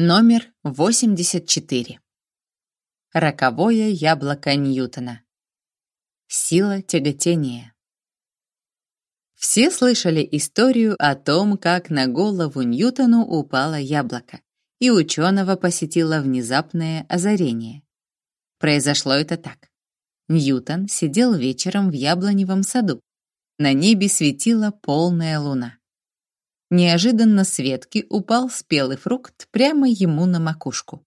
Номер 84. Роковое яблоко Ньютона. Сила тяготения. Все слышали историю о том, как на голову Ньютону упало яблоко, и ученого посетило внезапное озарение. Произошло это так. Ньютон сидел вечером в яблоневом саду. На небе светила полная луна. Неожиданно с ветки упал спелый фрукт прямо ему на макушку.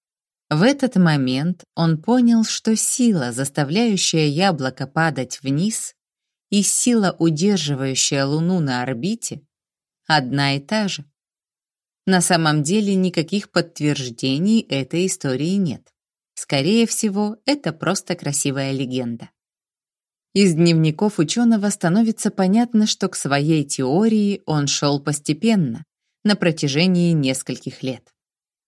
В этот момент он понял, что сила, заставляющая яблоко падать вниз, и сила, удерживающая Луну на орбите, одна и та же. На самом деле никаких подтверждений этой истории нет. Скорее всего, это просто красивая легенда. Из дневников ученого становится понятно, что к своей теории он шел постепенно, на протяжении нескольких лет.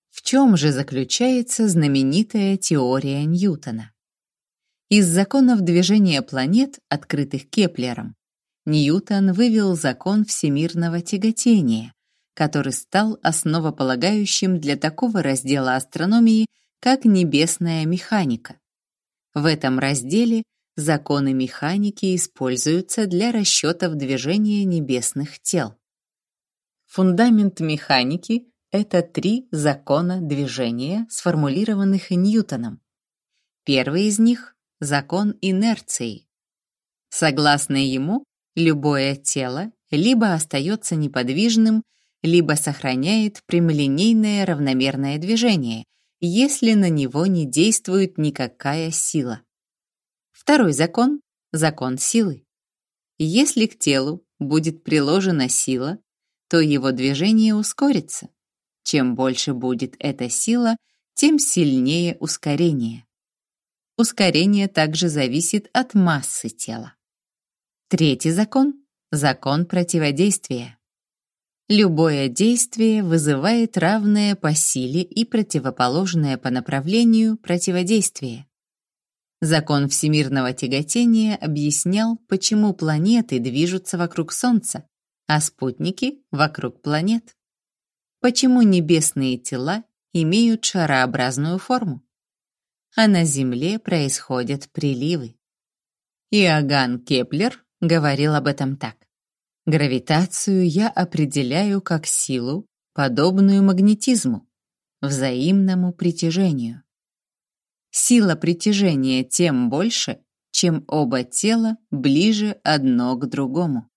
В чем же заключается знаменитая теория Ньютона? Из законов движения планет, открытых Кеплером, Ньютон вывел закон всемирного тяготения, который стал основополагающим для такого раздела астрономии, как небесная механика. В этом разделе законы механики используются для расчетов движения небесных тел. Фундамент механики — это три закона движения, сформулированных Ньютоном. Первый из них — закон инерции. Согласно ему, любое тело либо остается неподвижным, либо сохраняет прямолинейное равномерное движение, если на него не действует никакая сила. Второй закон — закон силы. Если к телу будет приложена сила, то его движение ускорится. Чем больше будет эта сила, тем сильнее ускорение. Ускорение также зависит от массы тела. Третий закон — закон противодействия. Любое действие вызывает равное по силе и противоположное по направлению противодействие. Закон всемирного тяготения объяснял, почему планеты движутся вокруг Солнца, а спутники — вокруг планет. Почему небесные тела имеют шарообразную форму, а на Земле происходят приливы. Иоганн Кеплер говорил об этом так. Гравитацию я определяю как силу, подобную магнетизму, взаимному притяжению. Сила притяжения тем больше, чем оба тела ближе одно к другому.